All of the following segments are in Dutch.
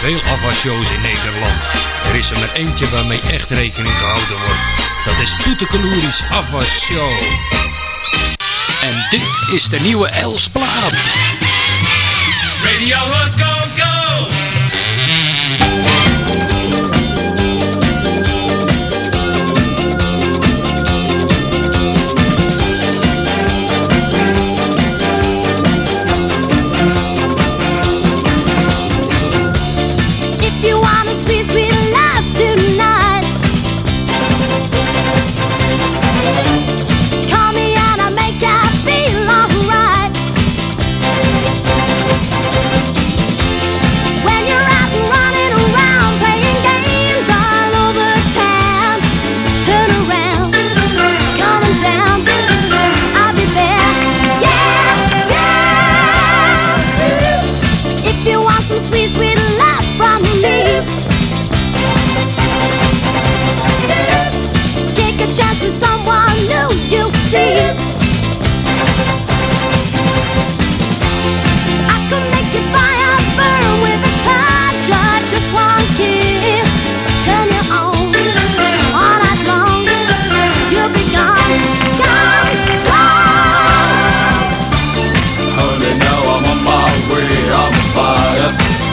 veel afwasshows in Nederland. Er is er maar eentje waarmee echt rekening gehouden wordt. Dat is Poetekeloeris Afwasshow. En dit is de nieuwe Elsplaat. Radio Go Go!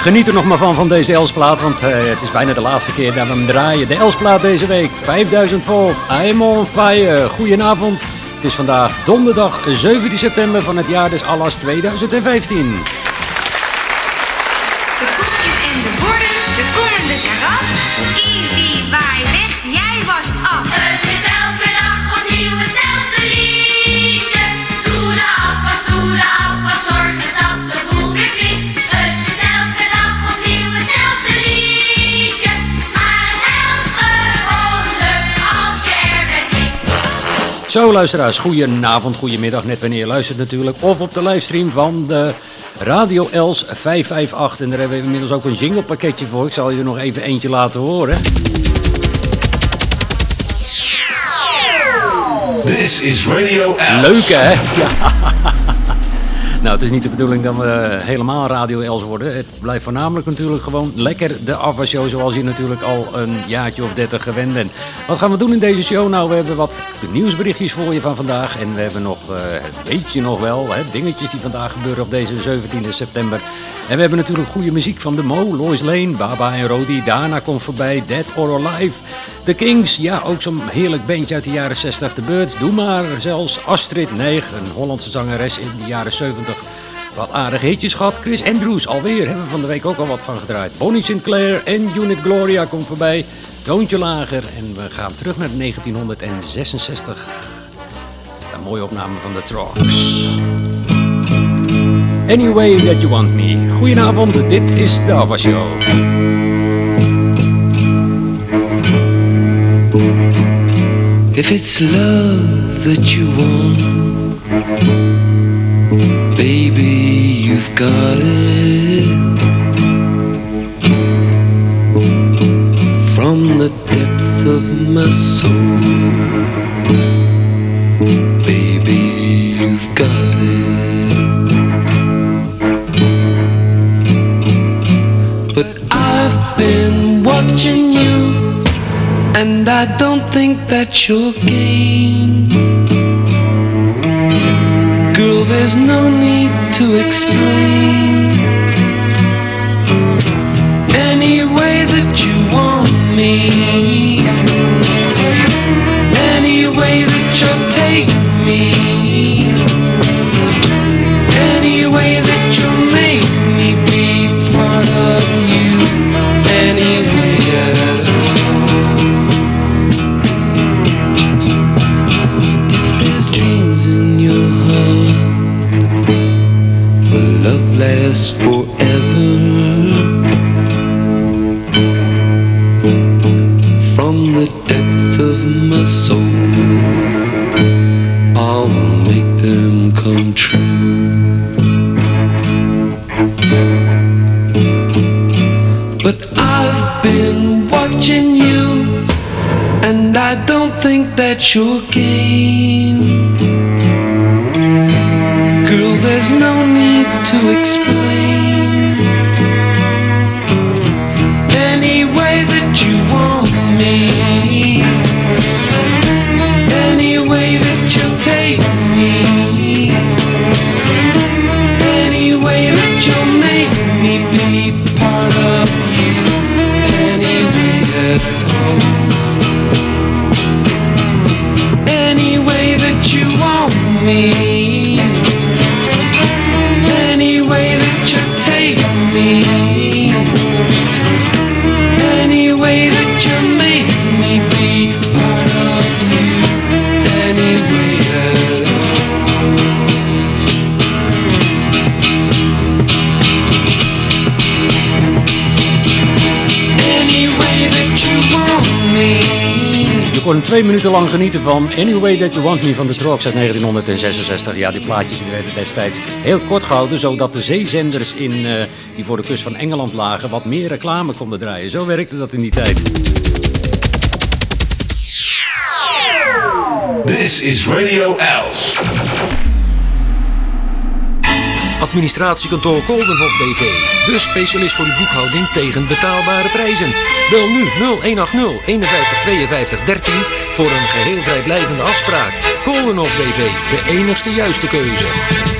Geniet er nog maar van, van deze Elsplaat, want uh, het is bijna de laatste keer dat we hem draaien. De Elsplaat deze week, 5000 volt, I'm on fire. Goedenavond, het is vandaag donderdag 17 september van het jaar des Allas 2015. Zo luisteraars, goedenavond, goedemiddag, net wanneer je luistert natuurlijk. Of op de livestream van de Radio Els 558. En daar hebben we inmiddels ook een jinglepakketje voor. Ik zal je er nog even eentje laten horen. This is Radio Els. Leuk hè? Ja. Nou, het is niet de bedoeling dat we helemaal Radio Els worden. Het blijft voornamelijk natuurlijk gewoon lekker de Ava-show zoals je natuurlijk al een jaartje of dertig gewend bent. Wat gaan we doen in deze show? Nou, we hebben wat nieuwsberichtjes voor je van vandaag. En we hebben nog, uh, weet je nog wel, hè, dingetjes die vandaag gebeuren op deze 17 september. En we hebben natuurlijk goede muziek van de Mo, Lois Lane, Baba en Rodi. Daarna komt voorbij Dead or Alive. The Kings, ja, ook zo'n heerlijk bandje uit de jaren 60. The Birds, doe maar. Zelfs Astrid Neeg, een Hollandse zangeres in de jaren 70. Wat aardige hitjes gehad. Chris Andrews, alweer, hebben we van de week ook al wat van gedraaid. Bonnie Sinclair en Unit Gloria komt voorbij. Toontje lager en we gaan terug naar 1966. Een mooie opname van de Trucks. Any way that you want me. Goedenavond, dit is de Ava Show. Love that you want, baby, you've got it. From the depth of my soul, baby, you've got it. But I've been watching you, and I don't think that you're game. Girl, there's no need to explain. Any way that you want me, Anyway That You Want Me van de Trox uit 1966. Ja, die plaatjes die werden destijds heel kort gehouden, zodat de zeezenders in, eh, die voor de kust van Engeland lagen wat meer reclame konden draaien. Zo werkte dat in die tijd. This is Radio Els. Administratiekantoor Koldenhof BV. De specialist voor uw boekhouding tegen betaalbare prijzen. Bel nu 0180 51 52 13 voor een geheel vrijblijvende afspraak. Koldenhof BV, de enigste juiste keuze.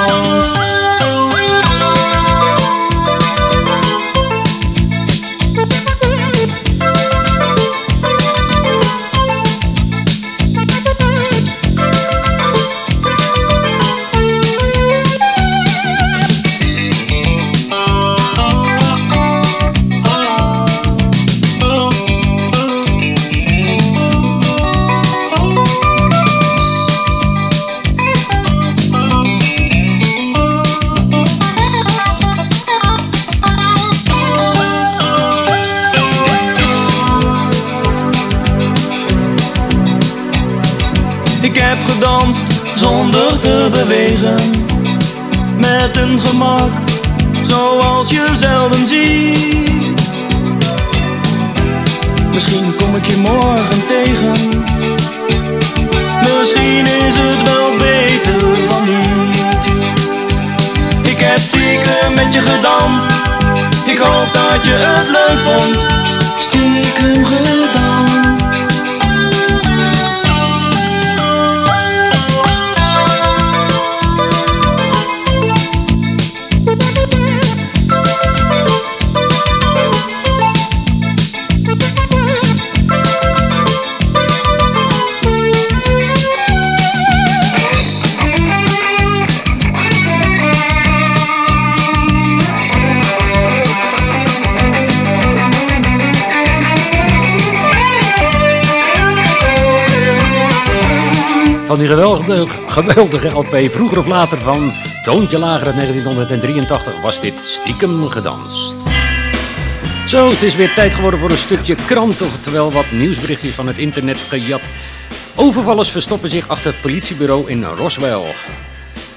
Geweldige, LP vroeger of later van Toontje Lager uit 1983 was dit stiekem gedanst. Zo, het is weer tijd geworden voor een stukje krant, oftewel wat nieuwsberichtjes van het internet gejat. Overvallers verstoppen zich achter het politiebureau in Roswell.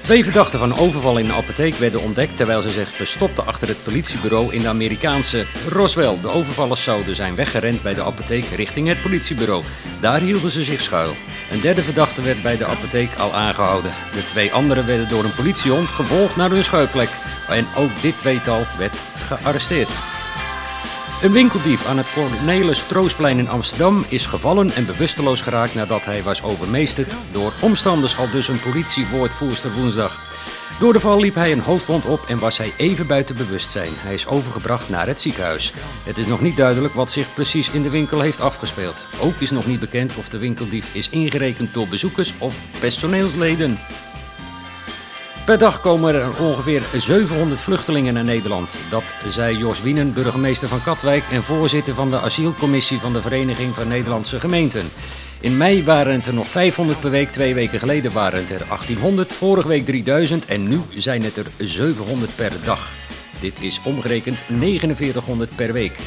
Twee verdachten van overval in een apotheek werden ontdekt terwijl ze zich verstopten achter het politiebureau in de Amerikaanse Roswell. De overvallers zouden zijn weggerend bij de apotheek richting het politiebureau. Daar hielden ze zich schuil. Een derde verdachte werd bij de apotheek al aangehouden. De twee anderen werden door een politiehond gevolgd naar hun schuilplek. En ook dit tweetal werd gearresteerd. Een winkeldief aan het Cornelis Troosplein in Amsterdam is gevallen en bewusteloos geraakt nadat hij was overmeesterd door omstanders, al dus een politiewoordvoerster woensdag. Door de val liep hij een hoofdwond op en was hij even buiten bewustzijn. Hij is overgebracht naar het ziekenhuis. Het is nog niet duidelijk wat zich precies in de winkel heeft afgespeeld. Ook is nog niet bekend of de winkeldief is ingerekend door bezoekers of personeelsleden. Per dag komen er ongeveer 700 vluchtelingen naar Nederland. Dat zei Jos Wienen, burgemeester van Katwijk en voorzitter van de asielcommissie van de Vereniging van Nederlandse Gemeenten. In mei waren het er nog 500 per week, twee weken geleden waren het er 1800, vorige week 3000 en nu zijn het er 700 per dag. Dit is omgerekend 4900 per week.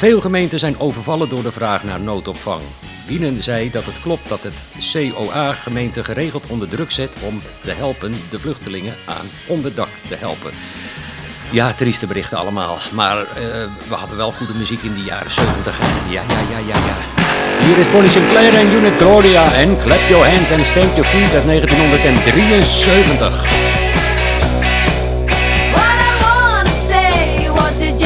Veel gemeenten zijn overvallen door de vraag naar noodopvang. Wienen zei dat het klopt dat het COA gemeente geregeld onder druk zet om te helpen de vluchtelingen aan onderdak te helpen. Ja, trieste berichten allemaal. Maar eh, we hadden wel goede muziek in de jaren 70. hè? Ja, ja, ja, ja, ja. Hier is Bonnie Sinclair en Unit Gloria en Clap Your Hands and Stamp Your Feet uit 1973. What I wanna say was it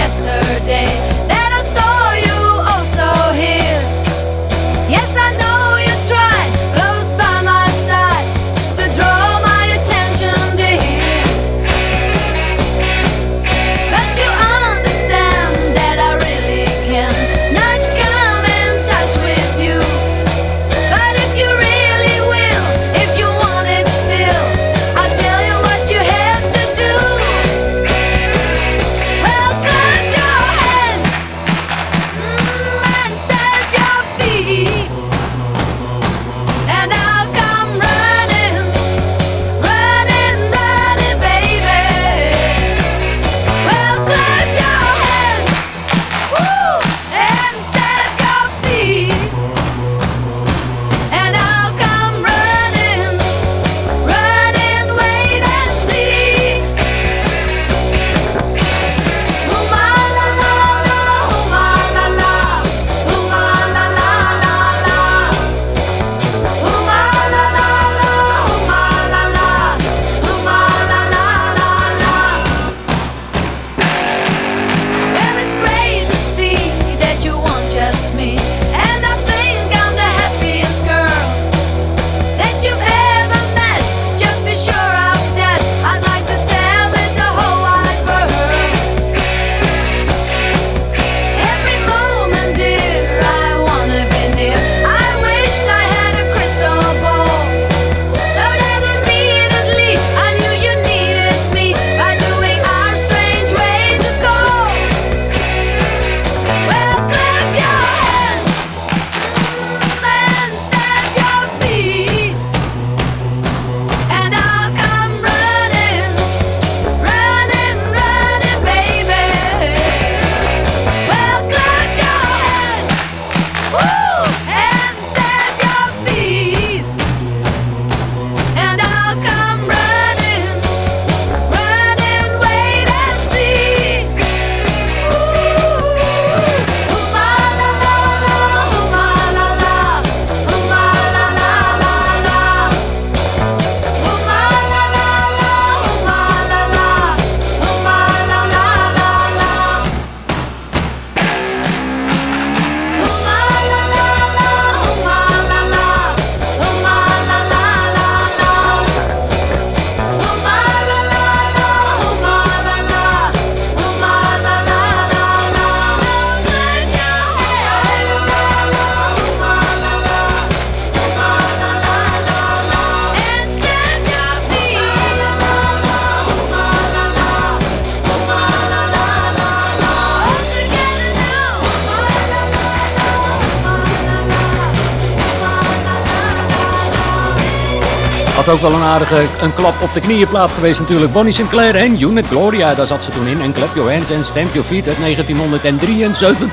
Had ook wel een aardige een klap op de knieënplaat geweest natuurlijk. Bonnie Sinclair en Unit Gloria, daar zat ze toen in. En Clap Your Hands en Stamp Your Feet uit 1973.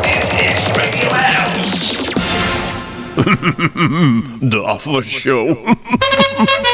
This is. De afwasshow.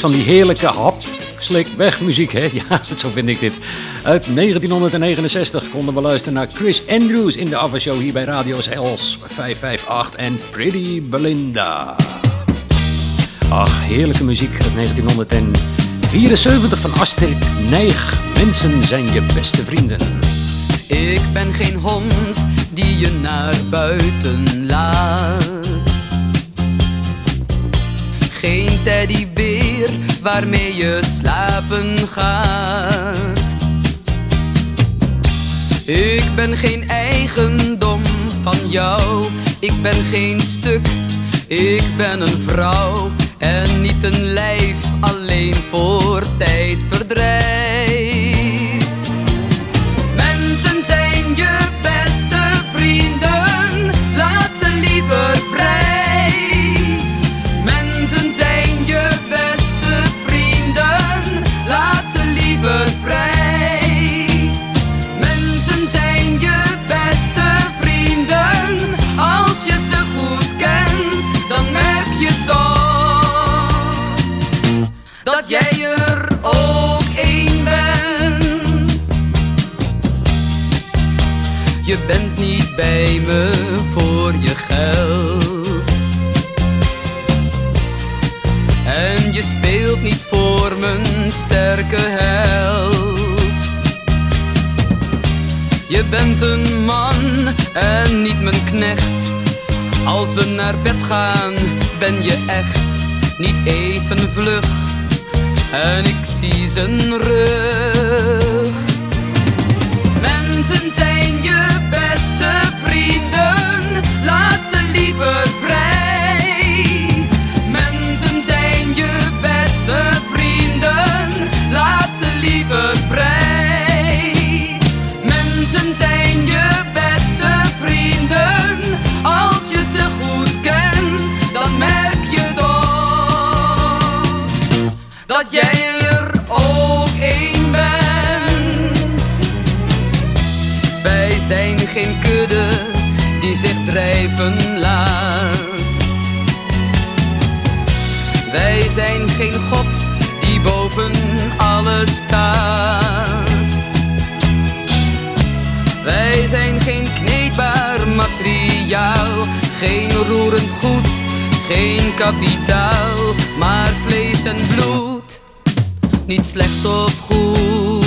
van die heerlijke hap, slik, weg muziek, hè? Ja, zo vind ik dit. Uit 1969 konden we luisteren naar Chris Andrews in de Ava-show hier bij Radio Els 558 en Pretty Belinda. Ach, heerlijke muziek uit 1974 van Astrid Nijg. Mensen zijn je beste vrienden. Ik ben geen hond die je naar buiten laat. Geen teddybeer waarmee je slapen gaat. Ik ben geen eigendom van jou. Ik ben geen stuk. Ik ben een vrouw en niet een lijf alleen voor tijdverdrijf. Bij me voor je geld. En je speelt niet voor mijn sterke held. Je bent een man en niet mijn knecht. Als we naar bed gaan, ben je echt niet even vlug. En ik zie zijn rug. Mensen zijn je beste vrienden, laat ze liever vrij. Mensen zijn je beste vrienden, laat ze liever vrij. Mensen zijn je beste vrienden, als je ze goed kent, dan merk je toch dat jij er ook één bent. Wij zijn geen kudde drijven laat. Wij zijn geen God die boven alles staat. Wij zijn geen kneedbaar materiaal, geen roerend goed, geen kapitaal, maar vlees en bloed, niet slecht of goed.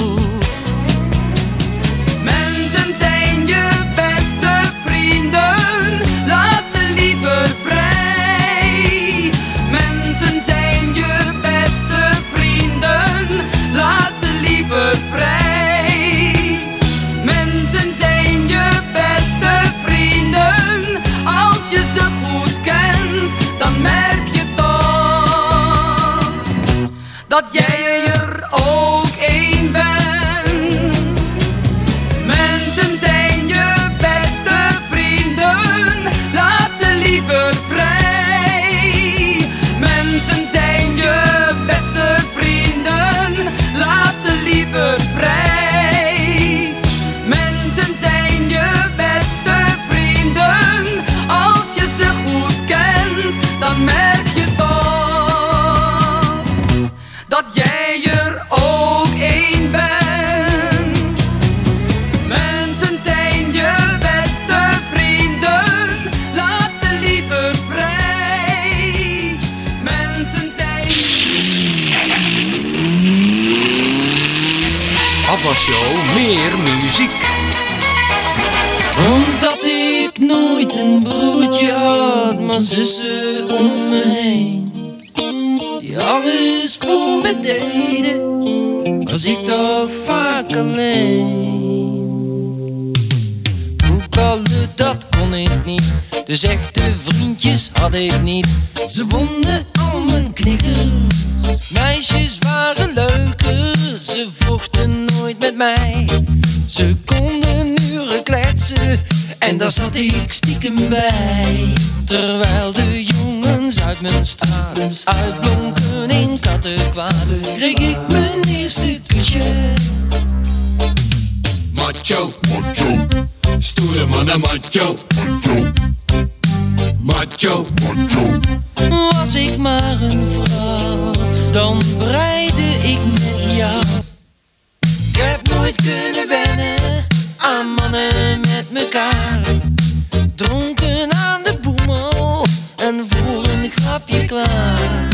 Afwasshow, meer muziek. Omdat ik nooit een broertje had, maar zussen om me heen. Die alles voor me deden, was ik toch vaak alleen. Voetballen, dat kon ik niet, dus echte vriendjes had ik niet. Ze wonnen al mijn knikkers, meisjes mij. Ze konden uren kletsen en daar zat ik stiekem bij. Terwijl de jongens uit mijn straat uitblonken in kattenkwaad, kreeg ik mijn eerste kusje. Macho, macho, stoere mannen macho, macho, macho, Was ik maar een vrouw, dan breide ik nooit kunnen wennen aan mannen met mekaar. Dronken aan de boemel en voor een grapje klaar.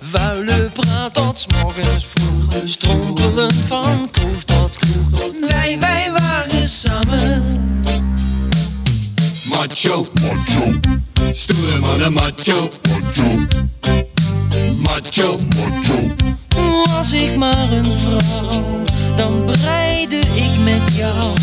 Vuile praat tot morgens vroeg, strompelen van kroeg tot kroeg. Wij, wij waren samen. macho, macho, stoere mannen macho, macho, macho, Was ik maar een vrouw, dan breide ik met jou.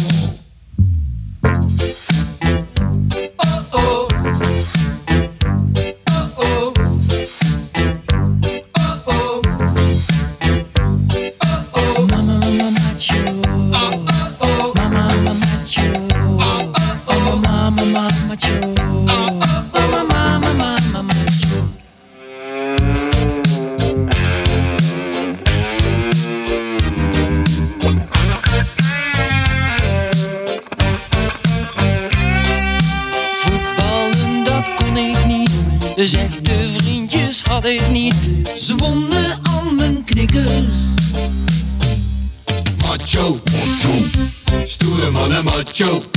Mannen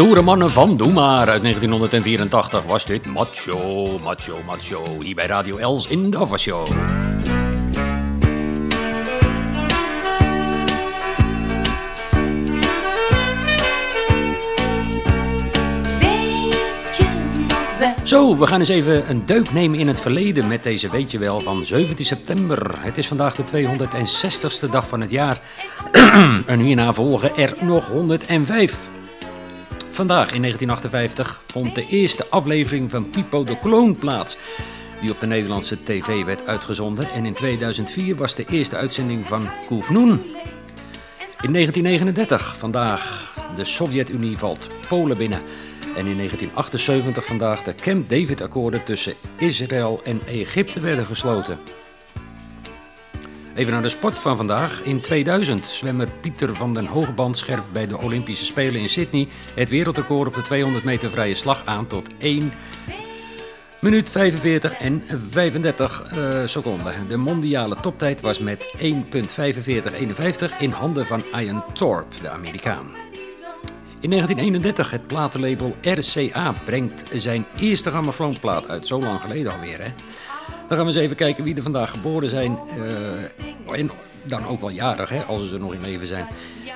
stoere mannen van Doe Maar uit 1984 was dit Macho, Macho, Macho. Hier bij Radio Els in de Show. Zo, we gaan eens even een duik nemen in het verleden met deze weet je wel van 17 september. Het is vandaag de 260ste dag van het jaar. en hierna volgen er nog 105. Vandaag in 1958 vond de eerste aflevering van Pipo de Kloon plaats. Die op de Nederlandse tv werd uitgezonden. En in 2004 was de eerste uitzending van Koefnoen. In 1939, vandaag, de Sovjet-Unie valt Polen binnen. En in 1978 vandaag de Camp David-akkoorden tussen Israël en Egypte werden gesloten. Even naar de sport van vandaag. In 2000 zwemmer Pieter van den Hoogband scherpt bij de Olympische Spelen in Sydney het wereldrecord op de 200 meter vrije slag aan tot 1 minuut 45 en 35 eh, seconden. De mondiale toptijd was met 1.4551 in handen van Ian Thorpe, de Amerikaan. In 1931 het platenlabel RCA brengt zijn eerste grammofoonplaat uit. Zo lang geleden alweer, hè? Dan gaan we eens even kijken wie er vandaag geboren zijn. eh, en dan ook wel jarig, hè, als ze nog in leven zijn.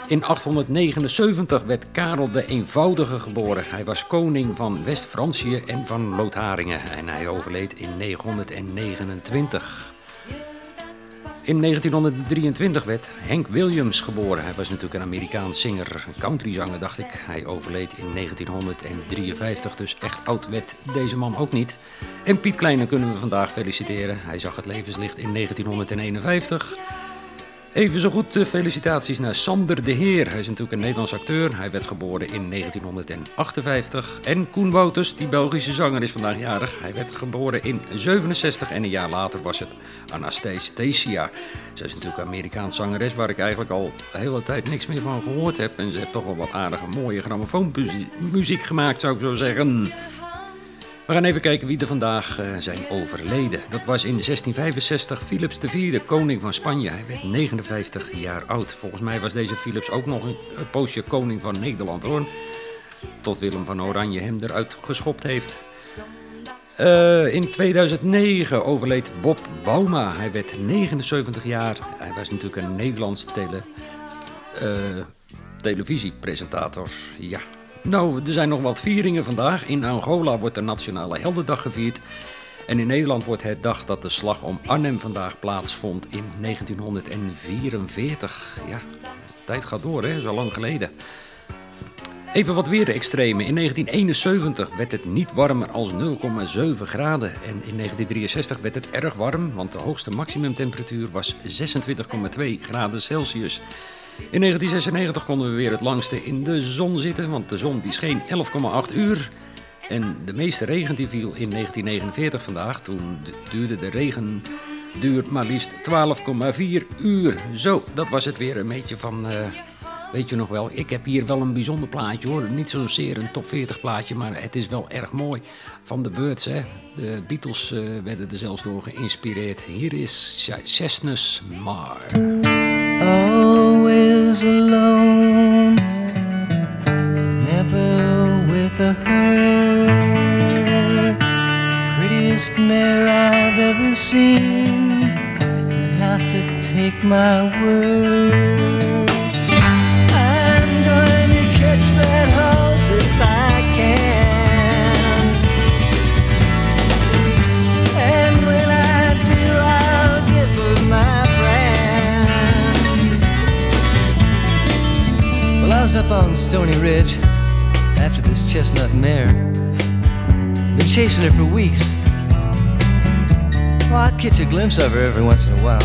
In 879 werd Karel de Eenvoudige geboren. Hij was koning van West-Francië en van Lotharingen. En hij overleed in 929. In 1923 werd Hank Williams geboren. Hij was natuurlijk een Amerikaans zinger, countryzanger dacht ik. Hij overleed in 1953, dus echt oud werd deze man ook niet. En Piet Kleine kunnen we vandaag feliciteren. Hij zag het levenslicht in 1951. Even zo goed de felicitaties naar Sander de Heer. Hij is natuurlijk een Nederlands acteur. Hij werd geboren in 1958. En Koen Wouters, die Belgische zanger, is vandaag jarig. Hij werd geboren in 67 en een jaar later was het Anastasia. Zij is natuurlijk een Amerikaans zangeres waar ik eigenlijk al de hele tijd niks meer van gehoord heb. En ze heeft toch wel wat aardige mooie grammofoonmuziek gemaakt, zou ik zo zeggen. We gaan even kijken wie er vandaag eh, zijn overleden. Dat was in 1665 Philips IV, koning van Spanje. Hij werd 59 jaar oud. Volgens mij was deze Philips ook nog een, poosje koning van Nederland hoor. Tot Willem van Oranje hem eruit geschopt heeft. Eh, in 2009 overleed Bob Bauma. Hij werd 79 jaar. Hij was natuurlijk een Nederlands tele, eh, televisiepresentator. Ja. Nou, er zijn nog wat vieringen vandaag. In Angola wordt de Nationale Heldendag gevierd. En in Nederland wordt het dag dat de slag om Arnhem vandaag plaatsvond in 1944. Ja, de tijd gaat door, hè? Zo lang geleden. Even wat weer extreme. In 1971 werd het niet warmer als 0,7 graden. En in 1963 werd het erg warm, want de hoogste maximumtemperatuur was 26,2 graden Celsius. In 1996 konden we weer het langste in de zon zitten, want de zon die scheen 11,8 uur. En de meeste regen die viel in 1949 vandaag. Toen duurde de regen duurt maar liefst 12,4 uur. Zo, dat was het weer een beetje van... eh, weet je nog wel, ik heb hier wel een bijzonder plaatje hoor. Niet zozeer een top 40 plaatje, maar het is wel erg mooi. Van de Birds, hè. De Beatles eh, werden er zelfs door geïnspireerd. Hier is Chestnut Mar. Always alone, never with a hurt. Prettiest mare I've ever seen. You have to take my word. I'm going to catch that was up on Stony Ridge after this chestnut mare. Been chasing her for weeks. Well, I'd catch a glimpse of her every once in a while.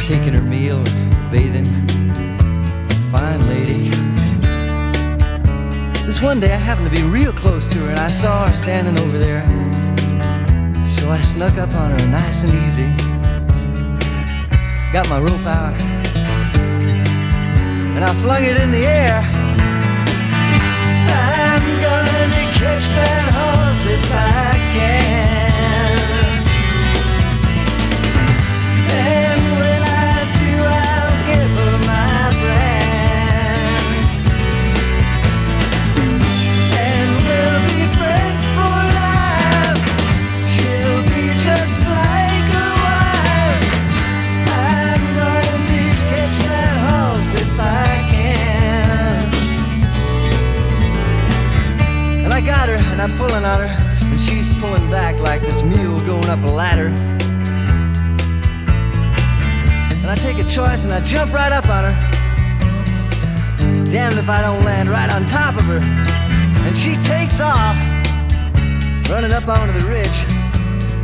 Taking her meal, bathing. Fine lady. This one day I happened to be real close to her and I saw her standing over there. So I snuck up on her nice and easy. Got my rope out. And I flung it in the air. I'm gonna catch that horse if I can. Can. And I got her, and she's pulling back like this mule going up a ladder. And I take a choice and I jump right up on her. Damned if I don't land right on top of her. And she takes off, running up onto the ridge,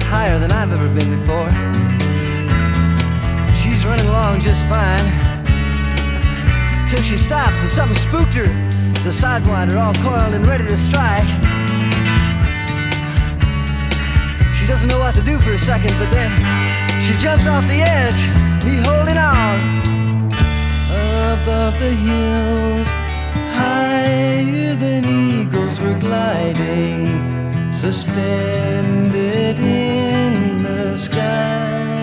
higher than I've ever been before. She's running along just fine. Till she stops and something spooked her. It's a sidewinder all coiled and ready to strike. She doesn't know what to do for a second, but then she jumps off the edge, me holding on. Above the hills, higher than eagles were gliding, suspended in the sky.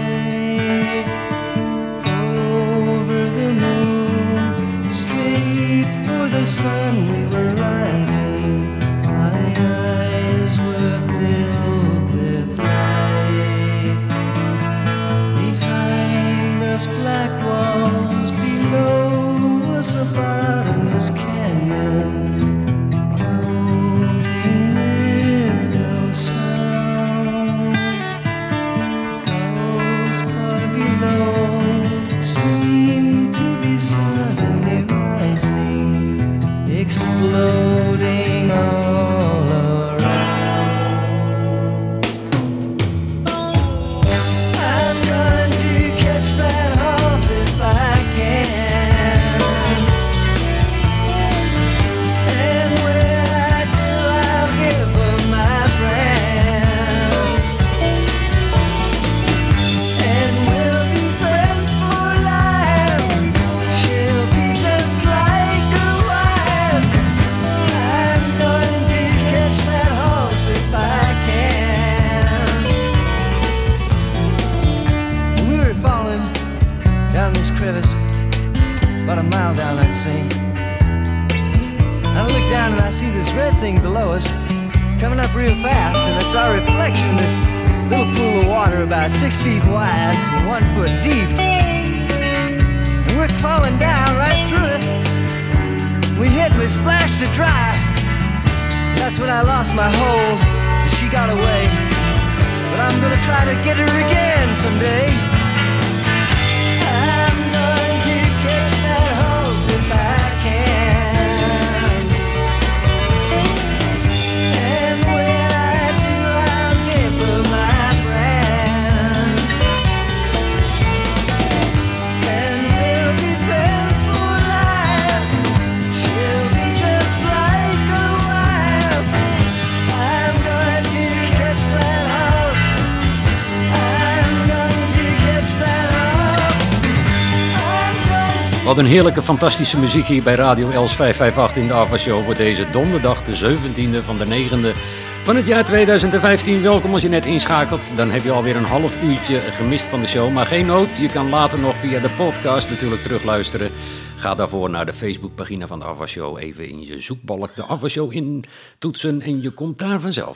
Wat een heerlijke, fantastische muziek hier bij Radio Els 558 in de Ava Show voor deze donderdag, de 17e van de 9e van het jaar 2015. Welkom als je net inschakelt. Dan heb je alweer een half uurtje gemist van de show. Maar geen nood, je kan later nog via de podcast natuurlijk terugluisteren. Ga daarvoor naar de Facebookpagina van de Ava Show. Even in je zoekbalk de Ava Show in toetsen en je komt daar vanzelf.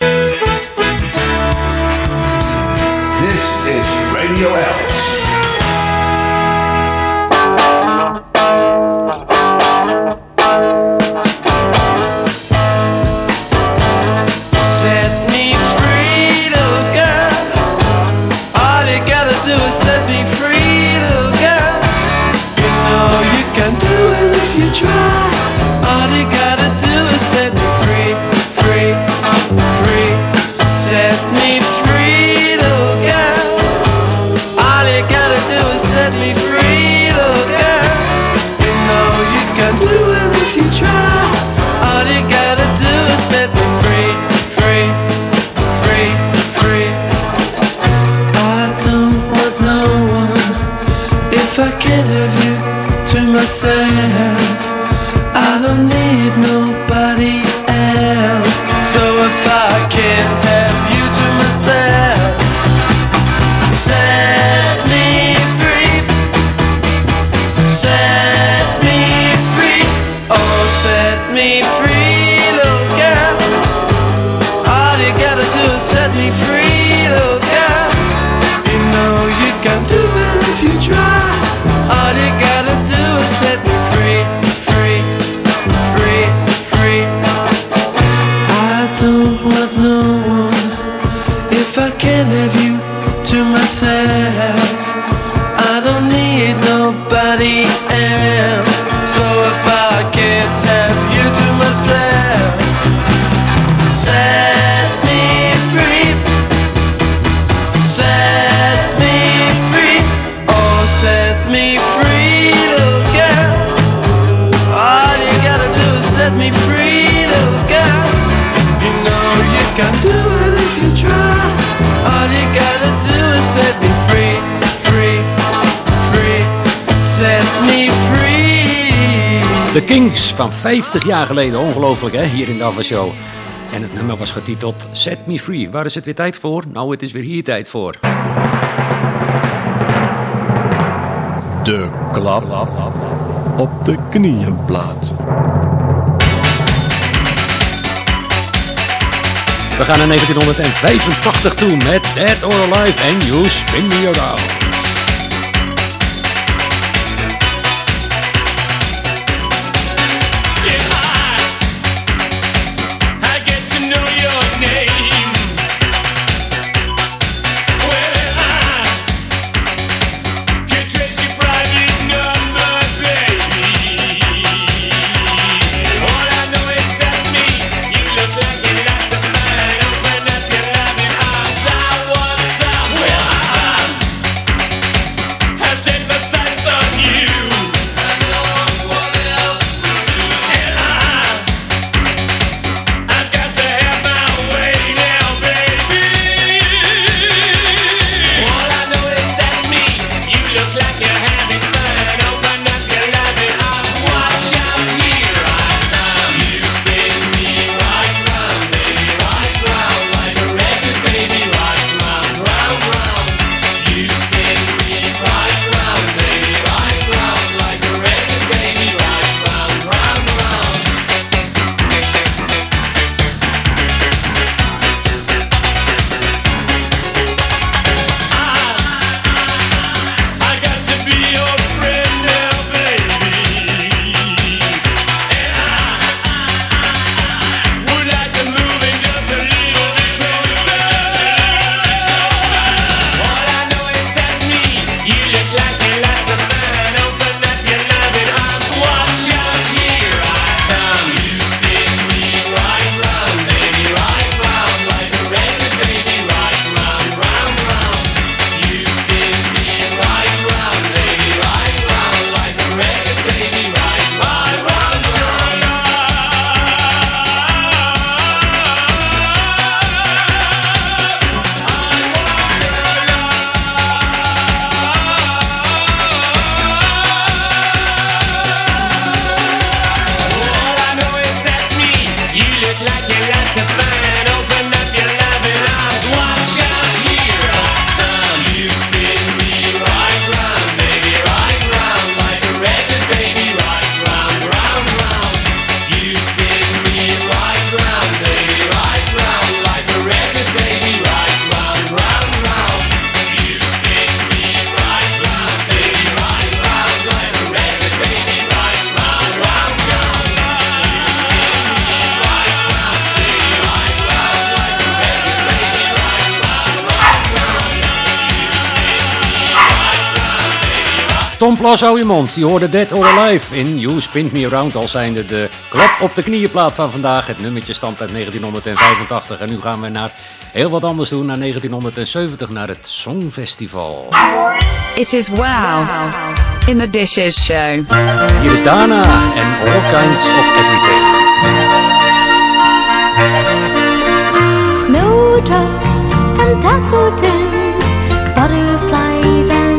This is Radio Els. It Kings van 50 jaar geleden. Ongelooflijk hè, hier in de Show. En het nummer was getiteld Set Me Free. Waar is het weer tijd voor? Nou, het is weer hier tijd voor. De klap op de knieënplaat. We gaan naar 1985 toe met Dead or Alive en You Spin Me Around. Tom mond. Je hoorde Dead or Alive in You Spin Me Around al zijnde de klap op de knieënplaat van vandaag. Het nummertje stamt uit 1985 en nu gaan we naar heel wat anders doen, naar 1970, naar het Songfestival. It is wow in the Dishes Show. Hier is Dana en All Kinds of Everything. Snowdrops and daffodils, butterflies and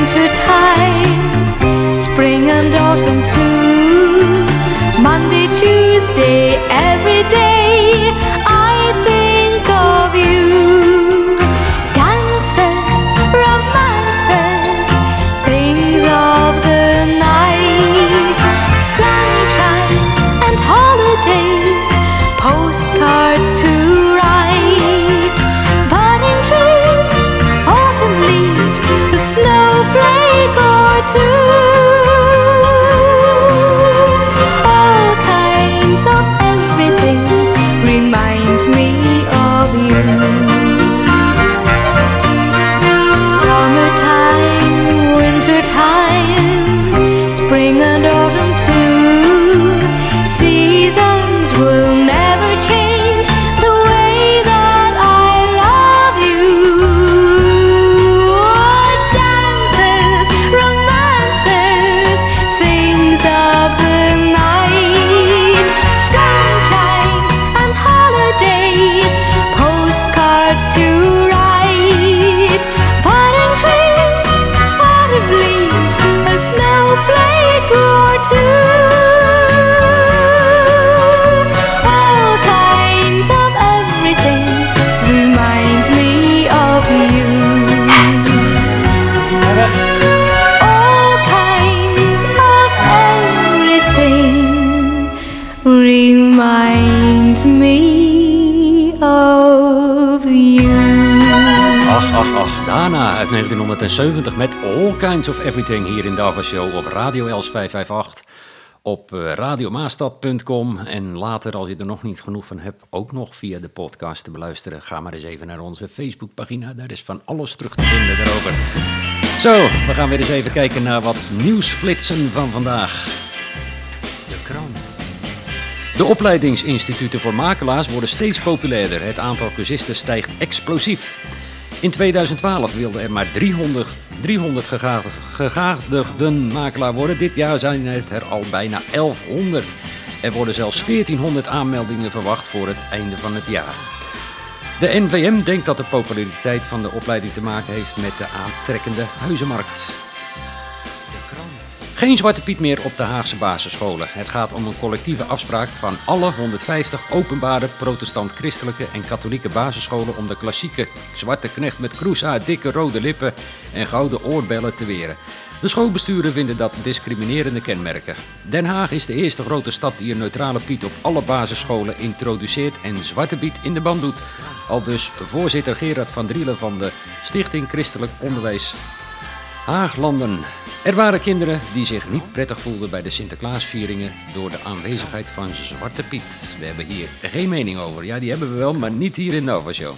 winter time, spring and autumn too, Monday, Tuesday, 70 met All Kinds of Everything hier in Davos Show op Radio Els 558. Op eh, radiomaastad.com en later, als je er nog niet genoeg van hebt, ook nog via de podcast te beluisteren. Ga maar eens even naar onze Facebookpagina, daar is van alles terug te vinden daarover. Zo, we gaan weer eens even kijken naar wat nieuwsflitsen van vandaag. De krant. De opleidingsinstituten voor makelaars worden steeds populairder. Het aantal cursisten stijgt explosief. In 2012 wilden er maar 300, 300 gega- gegadigden makelaar worden. Dit jaar zijn het er al bijna 1100. Er worden zelfs 1400 aanmeldingen verwacht voor het einde van het jaar. De NVM denkt dat de populariteit van de opleiding te maken heeft met de aantrekkende huizenmarkt. Geen Zwarte Piet meer op de Haagse basisscholen. Het gaat om een collectieve afspraak van alle 150 openbare protestant-christelijke en katholieke basisscholen om de klassieke zwarte knecht met kroeshaar, dikke rode lippen en gouden oorbellen te weren. De schoolbesturen vinden dat discriminerende kenmerken. Den Haag is de eerste grote stad die een neutrale Piet op alle basisscholen introduceert en Zwarte Piet in de band doet. Al dus voorzitter Gerard van Drielen van de Stichting Christelijk Onderwijs Haaglanden. Er waren kinderen die zich niet prettig voelden bij de Sinterklaasvieringen door de aanwezigheid van Zwarte Piet. We hebben hier geen mening over. Ja, die hebben we wel, maar niet hier in Nova Show.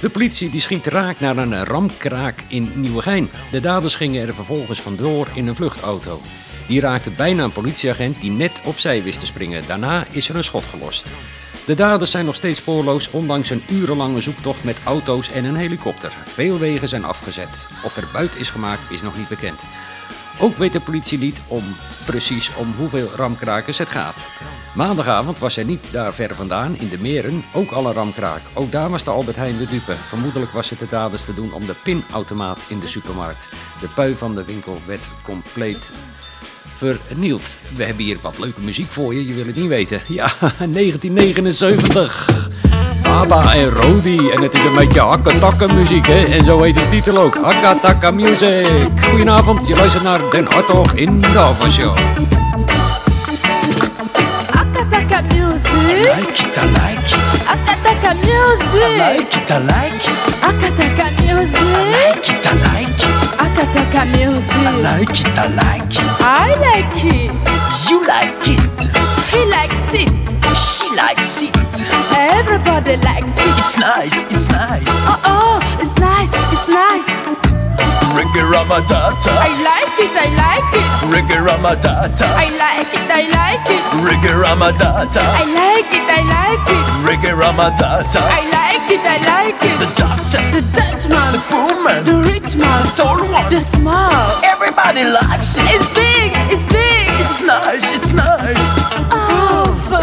De politie die schiet raak naar een ramkraak in Nieuwegein. De daders gingen er vervolgens vandoor in een vluchtauto. Die raakte bijna een politieagent die net opzij wist te springen. Daarna is er een schot gelost. De daders zijn nog steeds spoorloos, ondanks een urenlange zoektocht met auto's en een helikopter. Veel wegen zijn afgezet. Of er buit is gemaakt, is nog niet bekend. Ook weet de politie niet om precies om hoeveel ramkrakers het gaat. Maandagavond was er niet daar ver vandaan, in de meren, ook al een ramkraak. Ook daar was de Albert Heijn de dupe. Vermoedelijk was het de daders te doen om de pinautomaat in de supermarkt. De pui van de winkel werd compleet vernield. We hebben hier wat leuke muziek voor je, je wil het niet weten. Ja, 1979. Abba en Rodi. En het is een beetje hakka muziek, hè? En zo heet de titel ook. Hakka Music. Goedenavond, je luistert naar Den Hartog in Dava Show. Akataka music. I like it, I like it. Akataka music. I like it, I like music. Like it, like it. Akataka music. I like it, I like it. I like it. You like it. He likes it. She likes it. Everybody likes it. It's nice, it's nice. Oh, oh, it's nice, it's nice. Reggae Ramadata, I like it, I like it. Reggae Ramadata, I like it, I like it. Reggae Ramadata, I like it, I like it. Reggae Ramadata. I like it, I like it. The doctor, The Dutchman, the poor man, the rich man, the tall one. the small. Everybody likes it. It's big, it's big. It's nice, it's nice. Oh, for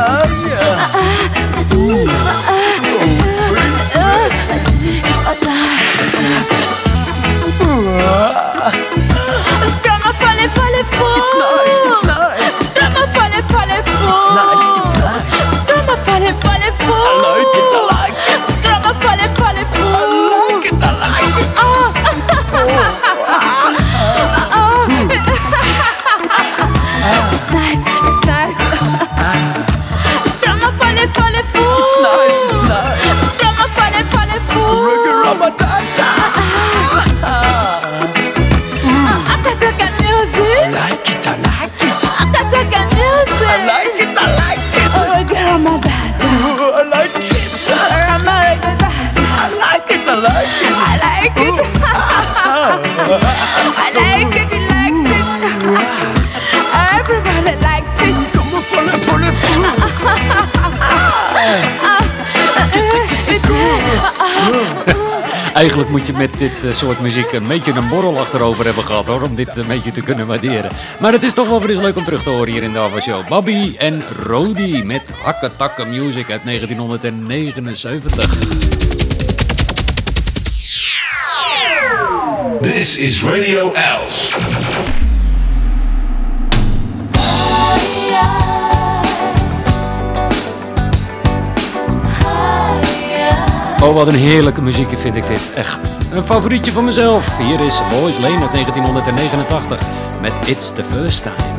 eigenlijk moet je met dit eh, soort muziek een beetje een borrel achterover hebben gehad hoor. Om dit een beetje te kunnen waarderen. Maar het is toch wel weer eens leuk om terug te horen hier in de Ava Show. Bobby en Rodi met Hakketakken Music uit 1979. This is Radio Else. Oh, wat een heerlijke muziek vind ik dit. Echt een favorietje van mezelf. Hier is Boys Lane uit 1989 met It's the First Time.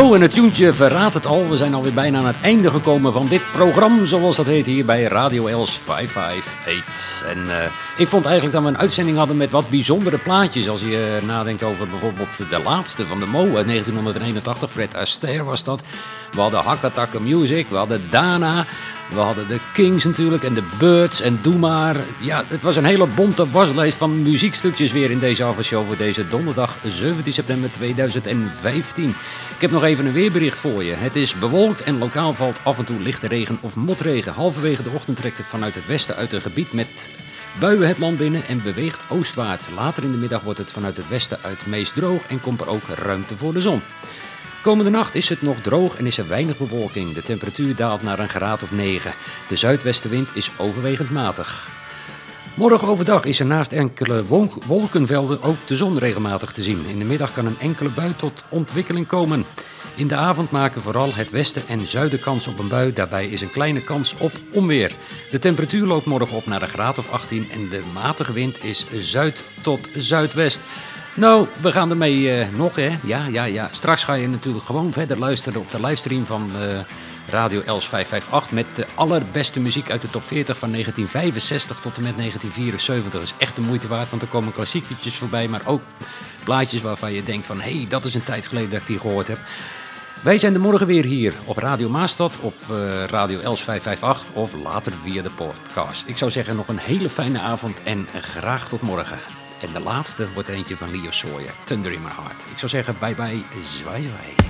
En het tuentje verraadt het al. We zijn alweer bijna aan het einde gekomen van dit programma, zoals dat heet hier bij Radio Els 558. En eh, ik vond eigenlijk dat we een uitzending hadden met wat bijzondere plaatjes. Als je eh, nadenkt over bijvoorbeeld de laatste van de Mo uit 1981, Fred Astaire was dat. We hadden Hakataka Music, we hadden Dana, we hadden de Kings natuurlijk en de Birds en Doe Maar. Ja, het was een hele bonte waslijst van muziekstukjes weer in deze avondshow voor deze donderdag 17 september 2015. Ik heb nog even een weerbericht voor je. Het is bewolkt en lokaal valt af en toe lichte regen of motregen. Halverwege de ochtend trekt het vanuit het westen uit een gebied met buien het land binnen en beweegt oostwaarts. Later in de middag wordt het vanuit het westen uit meest droog en komt er ook ruimte voor de zon. Komende nacht is het nog droog en is er weinig bewolking. De temperatuur daalt naar een graad of 9. De zuidwestenwind is overwegend matig. Morgen overdag is er naast enkele wolkenvelden ook de zon regelmatig te zien. In de middag kan een enkele bui tot ontwikkeling komen. In de avond maken vooral het westen en zuiden kans op een bui. Daarbij is een kleine kans op onweer. De temperatuur loopt morgen op naar een graad of 18 en de matige wind is zuid tot zuidwest. Nou, we gaan ermee eh, nog, hè? Ja, ja, ja. Straks ga je natuurlijk gewoon verder luisteren op de livestream van eh, Radio Els 558 met de allerbeste muziek uit de top 40 van 1965 tot en met 1974. Dat is echt de moeite waard, want er komen klassieketjes voorbij, maar ook plaatjes waarvan je denkt van, hé, hey, dat is een tijd geleden dat ik die gehoord heb. Wij zijn er morgen weer hier op Radio Maastad, op eh, Radio Els 558 of later via de podcast. Ik zou zeggen nog een hele fijne avond en graag tot morgen. En de laatste wordt eentje van Leo Sawyer, Thunder in My Heart. Ik zou zeggen bye bye, zwaai.